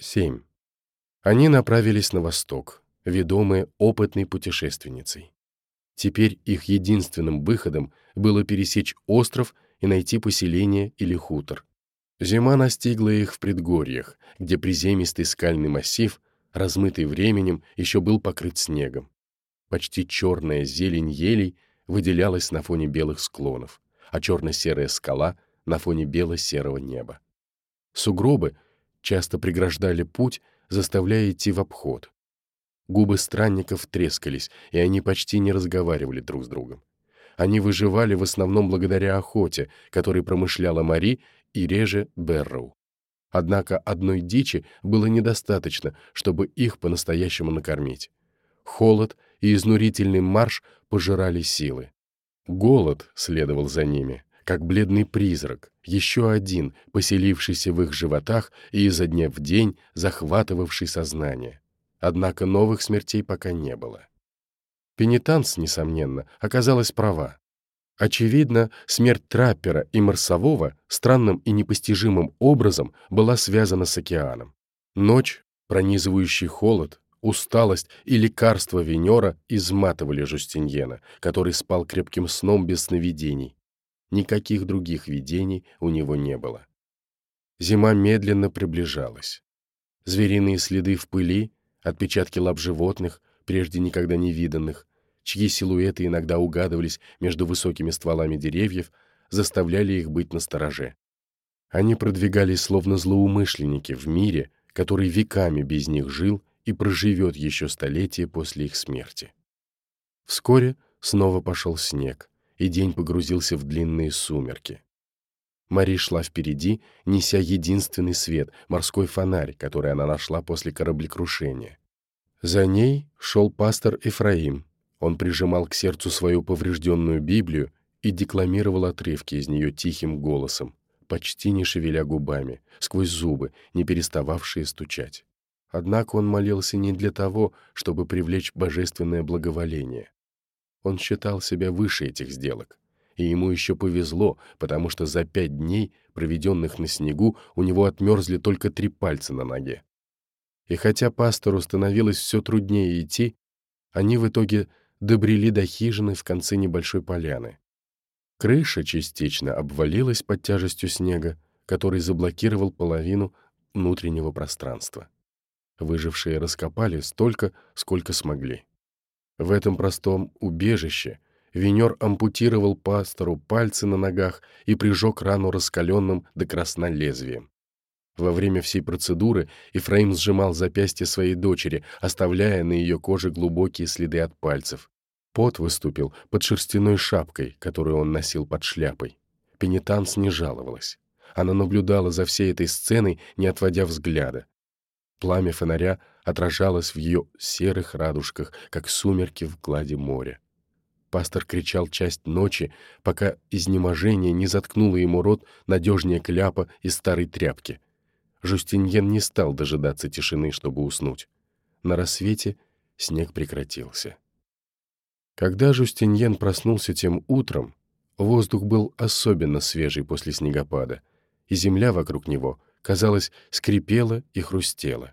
7. Они направились на восток, ведомые опытной путешественницей. Теперь их единственным выходом было пересечь остров и найти поселение или хутор. Зима настигла их в предгорьях, где приземистый скальный массив, размытый временем, еще был покрыт снегом. Почти черная зелень елей выделялась на фоне белых склонов, а черно-серая скала — на фоне бело-серого неба. Сугробы часто преграждали путь, заставляя идти в обход. Губы странников трескались, и они почти не разговаривали друг с другом. Они выживали в основном благодаря охоте, которой промышляла Мари и реже Берроу. Однако одной дичи было недостаточно, чтобы их по-настоящему накормить. Холод и изнурительный марш пожирали силы. Голод следовал за ними, как бледный призрак, еще один, поселившийся в их животах и изо дня в день захватывавший сознание. Однако новых смертей пока не было. Пенитанс, несомненно, оказалась права. Очевидно, смерть траппера и марсового странным и непостижимым образом была связана с океаном. Ночь, пронизывающий холод, усталость и лекарство Венера изматывали Жустиньена, который спал крепким сном без сновидений, Никаких других видений у него не было. Зима медленно приближалась. Звериные следы в пыли, отпечатки лап животных, прежде никогда не виданных, чьи силуэты иногда угадывались между высокими стволами деревьев, заставляли их быть настороже. Они продвигались словно злоумышленники в мире, который веками без них жил и проживет еще столетия после их смерти. Вскоре снова пошел снег, и день погрузился в длинные сумерки. Мари шла впереди, неся единственный свет, морской фонарь, который она нашла после кораблекрушения. За ней шел пастор Ефраим. Он прижимал к сердцу свою поврежденную Библию и декламировал отрывки из нее тихим голосом, почти не шевеля губами, сквозь зубы, не перестававшие стучать. Однако он молился не для того, чтобы привлечь божественное благоволение. Он считал себя выше этих сделок. И ему еще повезло, потому что за пять дней, проведенных на снегу, у него отмерзли только три пальца на ноге. И хотя пастору становилось все труднее идти, они в итоге добрели до хижины в конце небольшой поляны. Крыша частично обвалилась под тяжестью снега, который заблокировал половину внутреннего пространства. Выжившие раскопали столько, сколько смогли. В этом простом убежище Венер ампутировал пастору пальцы на ногах и прижег рану раскаленным до красна лезвием. Во время всей процедуры Ефраим сжимал запястье своей дочери, оставляя на ее коже глубокие следы от пальцев. Пот выступил под шерстяной шапкой, которую он носил под шляпой. Пенитанс не жаловалась. Она наблюдала за всей этой сценой, не отводя взгляда. Пламя фонаря отражалось в ее серых радужках, как сумерки в глади моря. Пастор кричал часть ночи, пока изнеможение не заткнуло ему рот надежнее кляпа из старой тряпки. Жустиньен не стал дожидаться тишины, чтобы уснуть. На рассвете снег прекратился. Когда Жустиньен проснулся тем утром, воздух был особенно свежий после снегопада, и земля вокруг него казалось, скрипело и хрустело.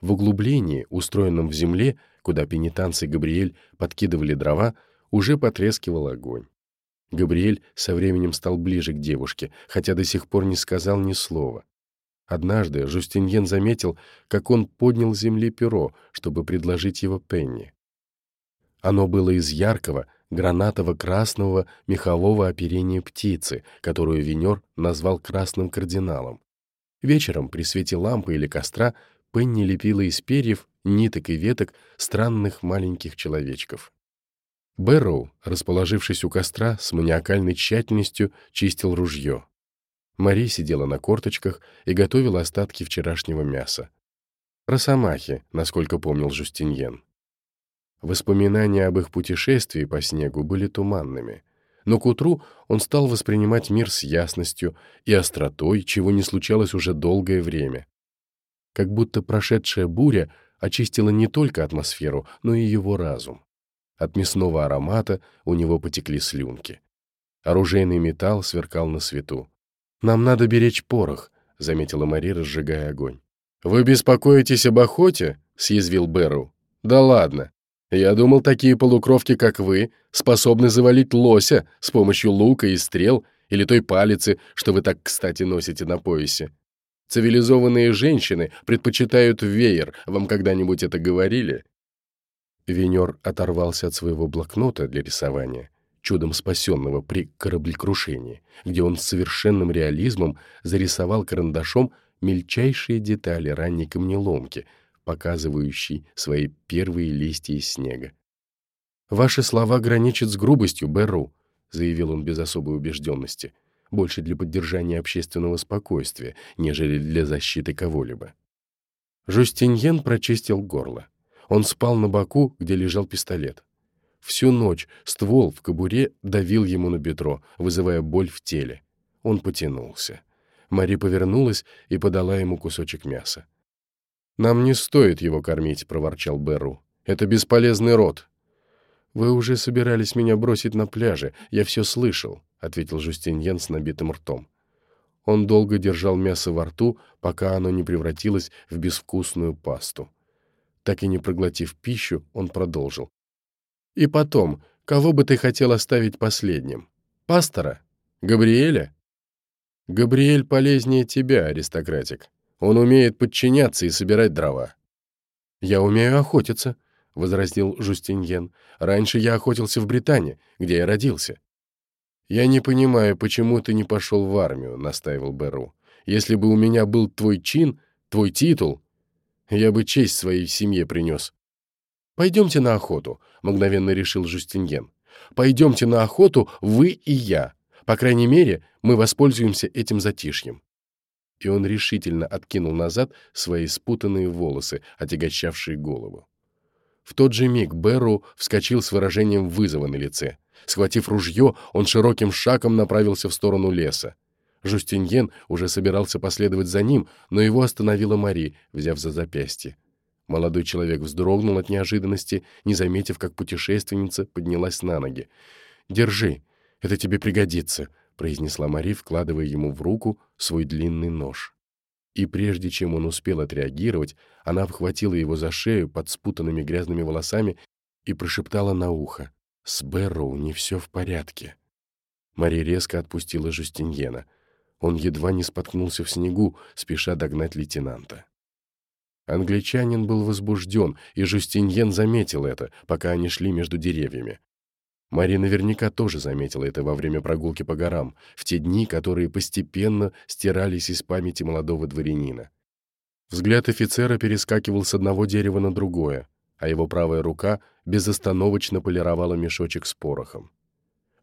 В углублении, устроенном в земле, куда пенитанцы Габриэль подкидывали дрова, уже потрескивал огонь. Габриэль со временем стал ближе к девушке, хотя до сих пор не сказал ни слова. Однажды Жустиньен заметил, как он поднял с земли перо, чтобы предложить его Пенни. Оно было из яркого, гранатово-красного мехового оперения птицы, которую Венер назвал красным кардиналом. Вечером при свете лампы или костра Пенни лепила из перьев, ниток и веток странных маленьких человечков. Бэрроу, расположившись у костра, с маниакальной тщательностью чистил ружье. Мари сидела на корточках и готовила остатки вчерашнего мяса. Росомахи, насколько помнил Жустиньен. Воспоминания об их путешествии по снегу были туманными — но к утру он стал воспринимать мир с ясностью и остротой, чего не случалось уже долгое время. Как будто прошедшая буря очистила не только атмосферу, но и его разум. От мясного аромата у него потекли слюнки. Оружейный металл сверкал на свету. «Нам надо беречь порох», — заметила Мари, разжигая огонь. «Вы беспокоитесь об охоте?» — съязвил Бэрроу. «Да ладно. Я думал, такие полукровки, как вы, способны завалить лося с помощью лука и стрел или той палицы, что вы так кстати носите на поясе. Цивилизованные женщины предпочитают веер. Вам когда-нибудь это говорили?» Венер оторвался от своего блокнота для рисования, чудом спасенного при кораблекрушении, где он с совершенным реализмом зарисовал карандашом мельчайшие детали ранней камнеломки, показывающей свои первые листья из снега. «Ваши слова граничат с грубостью, Берру», — заявил он без особой убежденности, больше для поддержания общественного спокойствия, нежели для защиты кого-либо. Жустиньен прочистил горло. Он спал на боку, где лежал пистолет. Всю ночь ствол в кобуре давил ему на бедро, вызывая боль в теле. Он потянулся. Мари повернулась и подала ему кусочек мяса. «Нам не стоит его кормить», — проворчал Берру. «Это бесполезный род». «Вы уже собирались меня бросить на пляже, я все слышал», — ответил Жустиньен с набитым ртом. Он долго держал мясо во рту, пока оно не превратилось в безвкусную пасту. Так и не проглотив пищу, он продолжил. «И потом, кого бы ты хотел оставить последним? Пастора? Габриэля?» «Габриэль полезнее тебя, аристократик. Он умеет подчиняться и собирать дрова». «Я умею охотиться», — возразил Жустиньен. «Раньше я охотился в Британии, где я родился». «Я не понимаю, почему ты не пошел в армию», — настаивал Беру. «Если бы у меня был твой чин, твой титул, я бы честь своей семье принес. «Пойдемте на охоту», — мгновенно решил Жустиньен. «Пойдемте на охоту вы и я. По крайней мере, мы воспользуемся этим затишьем». И он решительно откинул назад свои спутанные волосы, отягощавшие голову. В тот же миг Берру вскочил с выражением вызова на лице. Схватив ружье, он широким шагом направился в сторону леса. Жустиньен уже собирался последовать за ним, но его остановила Мари, взяв за запястье. Молодой человек вздрогнул от неожиданности, не заметив, как путешественница поднялась на ноги. «Держи, это тебе пригодится», — произнесла Мари, вкладывая ему в руку свой длинный нож. И прежде чем он успел отреагировать, она обхватила его за шею под спутанными грязными волосами и прошептала на ухо. «С Бэрроу не все в порядке». Мари резко отпустила Жустиньена — он едва не споткнулся в снегу, спеша догнать лейтенанта. Англичанин был возбужден, и Жустиньен заметил это, пока они шли между деревьями. Мари наверняка тоже заметила это во время прогулки по горам, в те дни, которые постепенно стирались из памяти молодого дворянина. Взгляд офицера перескакивал с одного дерева на другое, а его правая рука безостановочно полировала мешочек с порохом.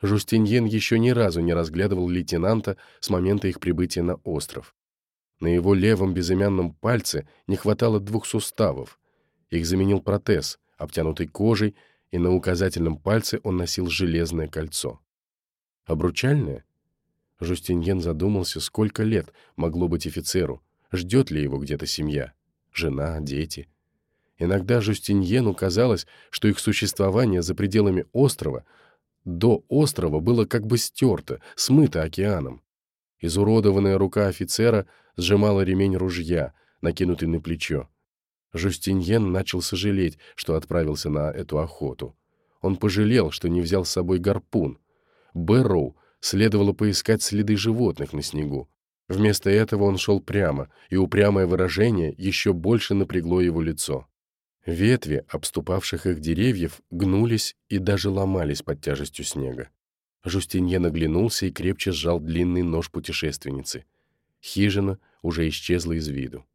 Жустиньен еще ни разу не разглядывал лейтенанта с момента их прибытия на остров. На его левом безымянном пальце не хватало двух суставов. Их заменил протез, обтянутый кожей, и на указательном пальце он носил железное кольцо. Обручальное? Жустиньен задумался, сколько лет могло быть офицеру, ждет ли его где-то семья, жена, дети. Иногда Жустиньену казалось, что их существование за пределами острова — до острова было как бы стерто, смыто океаном. Изуродованная рука офицера сжимала ремень ружья, накинутый на плечо. Жустиньен начал сожалеть, что отправился на эту охоту. Он пожалел, что не взял с собой гарпун. Бэрроу следовало поискать следы животных на снегу. Вместо этого он шел прямо, и упрямое выражение еще больше напрягло его лицо. Ветви обступавших их деревьев гнулись и даже ломались под тяжестью снега. Жустинье наглянулся и крепче сжал длинный нож путешественницы. Хижина уже исчезла из виду.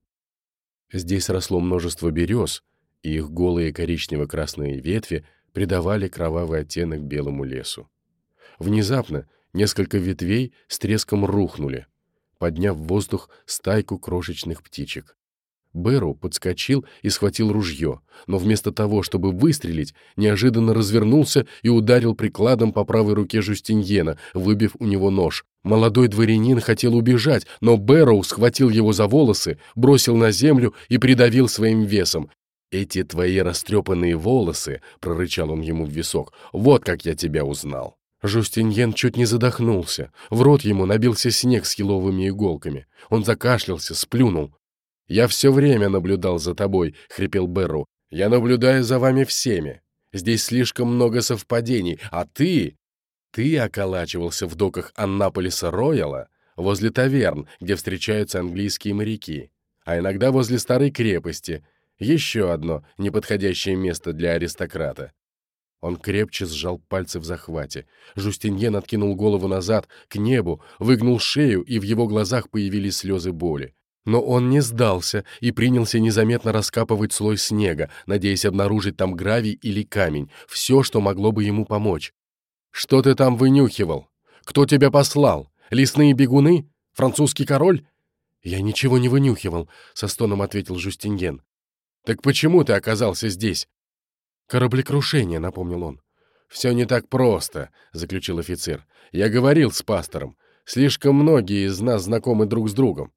Здесь росло множество берез, и их голые коричнево-красные ветви придавали кровавый оттенок белому лесу. Внезапно несколько ветвей с треском рухнули, подняв в воздух стайку крошечных птичек. Бэру подскочил и схватил ружье, но вместо того, чтобы выстрелить, неожиданно развернулся и ударил прикладом по правой руке Жустиньена, выбив у него нож. Молодой дворянин хотел убежать, но Бэрроу схватил его за волосы, бросил на землю и придавил своим весом. «Эти твои растрепанные волосы», — прорычал он ему в висок, — «вот как я тебя узнал». Жустиньен чуть не задохнулся. В рот ему набился снег с еловыми иголками. Он закашлялся, сплюнул. «Я все время наблюдал за тобой», — хрипел Берру. «Я наблюдаю за вами всеми. Здесь слишком много совпадений, а ты...» «Ты околачивался в доках Аннаполиса Рояла возле таверн, где встречаются английские моряки, а иногда возле старой крепости. Еще одно неподходящее место для аристократа. Он крепче сжал пальцы в захвате. Жустиньен откинул голову назад, к небу, выгнул шею, и в его глазах появились слезы боли. Но он не сдался и принялся незаметно раскапывать слой снега, надеясь обнаружить там гравий или камень, все, что могло бы ему помочь. «Что ты там вынюхивал? Кто тебя послал? Лесные бегуны? Французский король?» «Я ничего не вынюхивал», — со стоном ответил Жустиньен. «Так почему ты оказался здесь?» «Кораблекрушение», — напомнил он. «Все не так просто», — заключил офицер. «Я говорил с пастором. Слишком многие из нас знакомы друг с другом».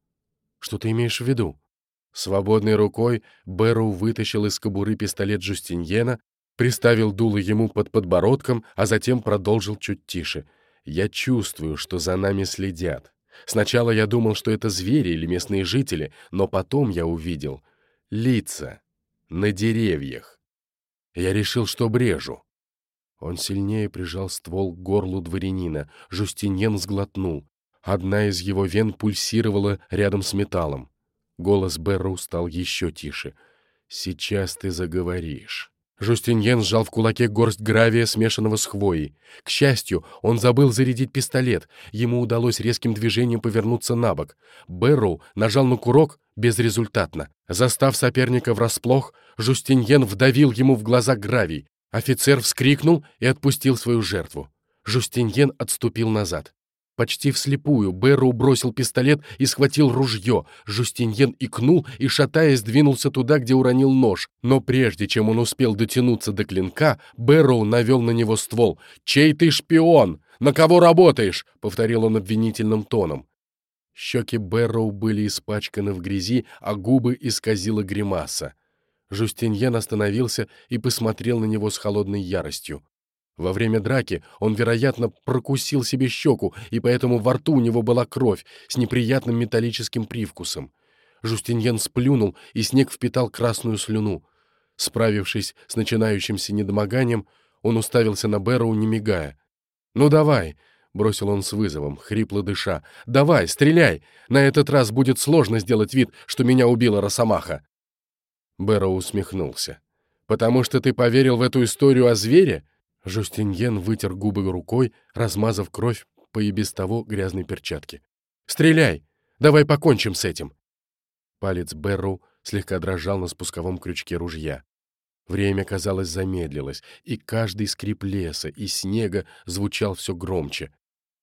«Что ты имеешь в виду?» Свободной рукой Бэрроу вытащил из кобуры пистолет Жустиньена, приставил дуло ему под подбородком, а затем продолжил чуть тише. «Я чувствую, что за нами следят. Сначала я думал, что это звери или местные жители, но потом я увидел лица на деревьях. Я решил, что брежу. Он сильнее прижал ствол к горлу дворянина. Жустиньен сглотнул. Одна из его вен пульсировала рядом с металлом. Голос Берроу стал еще тише. «Сейчас ты заговоришь». Жустиньен сжал в кулаке горсть гравия, смешанного с хвоей. К счастью, он забыл зарядить пистолет. Ему удалось резким движением повернуться на бок. Бэрроу нажал на курок безрезультатно. Застав соперника врасплох, Жустиньен вдавил ему в глаза гравий. Офицер вскрикнул и отпустил свою жертву. Жустиньен отступил назад. Почти вслепую Бэрроу бросил пистолет и схватил ружье. Жустиньен икнул и, шатаясь, двинулся туда, где уронил нож. Но прежде чем он успел дотянуться до клинка, Бэрроу навел на него ствол. «Чей ты шпион? На кого работаешь?» — повторил он обвинительным тоном. Щеки Бэрроу были испачканы в грязи, а губы исказила гримаса. Жустиньен остановился и посмотрел на него с холодной яростью. Во время драки он, вероятно, прокусил себе щеку, и поэтому во рту у него была кровь с неприятным металлическим привкусом. Жустиньен сплюнул, и снег впитал красную слюну. Справившись с начинающимся недомоганием, он уставился на Бэрроу, не мигая. «Ну давай!» — бросил он с вызовом, хрипло дыша. «Давай, стреляй! На этот раз будет сложно сделать вид, что меня убила Росомаха!» Бэрроу усмехнулся. «Потому что ты поверил в эту историю о звере?» Жустиньен вытер губы рукой, размазав кровь по и без того грязной перчатке. «Стреляй! Давай покончим с этим!» Палец Берроу слегка дрожал на спусковом крючке ружья. Время, казалось, замедлилось, и каждый скрип леса и снега звучал все громче.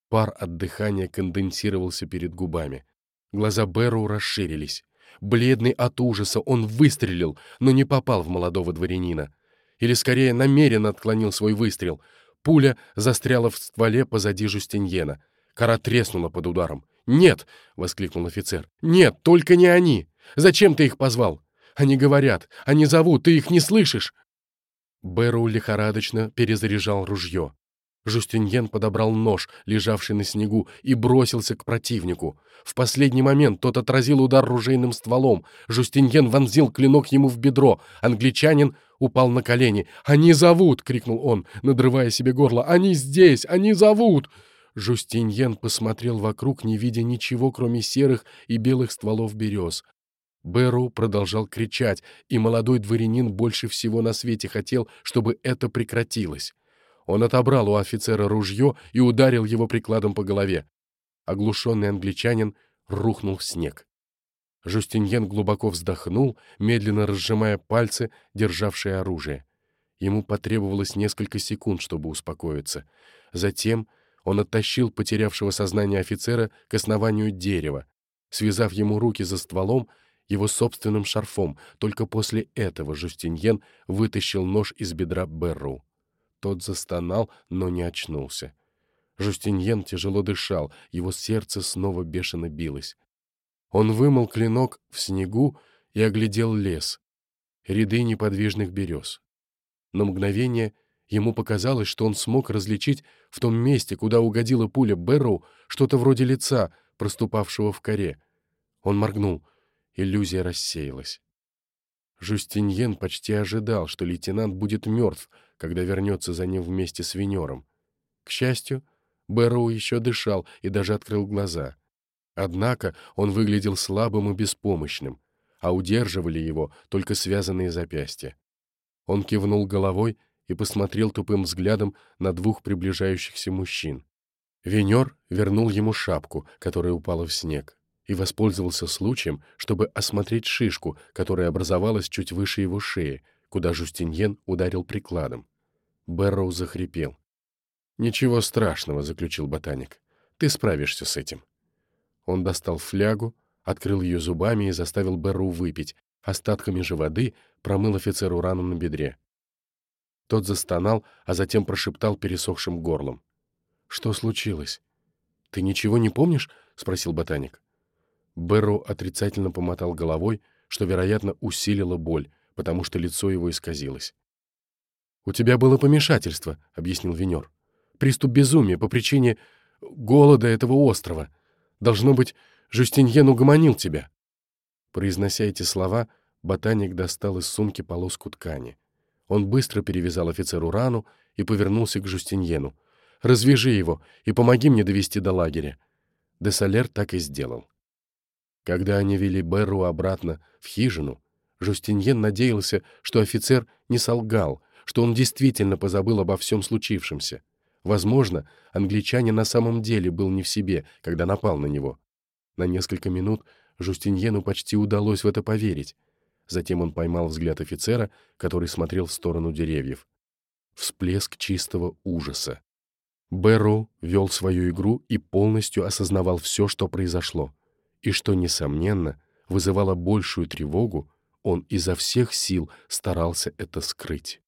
Пар от дыхания конденсировался перед губами. Глаза Берроу расширились. Бледный от ужаса, он выстрелил, но не попал в молодого дворянина или скорее намеренно отклонил свой выстрел. Пуля застряла в стволе позади Жустиньена. Кора треснула под ударом. «Нет!» — воскликнул офицер. «Нет, только не они! Зачем ты их позвал? Они говорят, они зовут, ты их не слышишь!» Бэрроу лихорадочно перезаряжал ружье. Жустиньен подобрал нож, лежавший на снегу, и бросился к противнику. В последний момент тот отразил удар ружейным стволом. Жустиньен вонзил клинок ему в бедро. Англичанин упал на колени. «Они зовут!» — крикнул он, надрывая себе горло. «Они здесь! Они зовут!» Жустиньен посмотрел вокруг, не видя ничего, кроме серых и белых стволов берез. Бэрроу продолжал кричать, и молодой дворянин больше всего на свете хотел, чтобы это прекратилось. Он отобрал у офицера ружье и ударил его прикладом по голове. Оглушенный англичанин рухнул в снег. Жустиньен глубоко вздохнул, медленно разжимая пальцы, державшие оружие. Ему потребовалось несколько секунд, чтобы успокоиться. Затем он оттащил потерявшего сознание офицера к основанию дерева, связав ему руки за стволом его собственным шарфом. Только после этого Жустиньен вытащил нож из бедра Берру. Тот застонал, но не очнулся. Жустиньен тяжело дышал, его сердце снова бешено билось. Он вымыл клинок в снегу и оглядел лес, ряды неподвижных берез. На мгновение ему показалось, что он смог различить в том месте, куда угодила пуля Бэрроу, что-то вроде лица, проступавшего в коре. Он моргнул, иллюзия рассеялась. Жюстиньен почти ожидал, что лейтенант будет мертв, когда вернется за ним вместе с Венером. К счастью, Бэрроу еще дышал и даже открыл глаза. Однако он выглядел слабым и беспомощным, а удерживали его только связанные запястья. Он кивнул головой и посмотрел тупым взглядом на двух приближающихся мужчин. Венер вернул ему шапку, которая упала в снег и воспользовался случаем, чтобы осмотреть шишку, которая образовалась чуть выше его шеи, куда Жустиньен ударил прикладом. Бэрроу захрипел. «Ничего страшного», — заключил ботаник. «Ты справишься с этим». Он достал флягу, открыл ее зубами и заставил Бэрроу выпить, остатками же воды промыл офицеру рану на бедре. Тот застонал, а затем прошептал пересохшим горлом. «Что случилось?» «Ты ничего не помнишь?» — спросил ботаник. Бэрроу отрицательно помотал головой, что, вероятно, усилило боль, потому что лицо его исказилось. «У тебя было помешательство», — объяснил Венер. «Приступ безумия по причине голода этого острова. Должно быть, Жюстиньен угомонил тебя». Произнося эти слова, ботаник достал из сумки полоску ткани. Он быстро перевязал офицеру рану и повернулся к Жюстиньену. «Развяжи его и помоги мне довести до лагеря». Десалер так и сделал. Когда они вели Берру обратно в хижину, Жустиньен надеялся, что офицер не солгал, что он действительно позабыл обо всем случившемся. Возможно, англичанин на самом деле был не в себе, когда напал на него. На несколько минут Жустиньену почти удалось в это поверить. Затем он поймал взгляд офицера, который смотрел в сторону деревьев. Всплеск чистого ужаса. Бэрроу вел свою игру и полностью осознавал все, что произошло и что, несомненно, вызывало большую тревогу, он изо всех сил старался это скрыть.